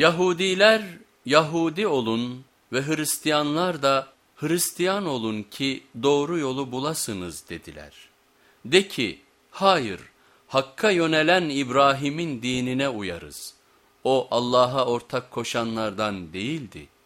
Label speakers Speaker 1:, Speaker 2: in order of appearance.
Speaker 1: Yahudiler Yahudi olun ve Hristiyanlar da Hristiyan olun ki doğru yolu bulasınız dediler. De ki hayır Hakk'a yönelen İbrahim'in dinine uyarız. O Allah'a ortak koşanlardan değildi.''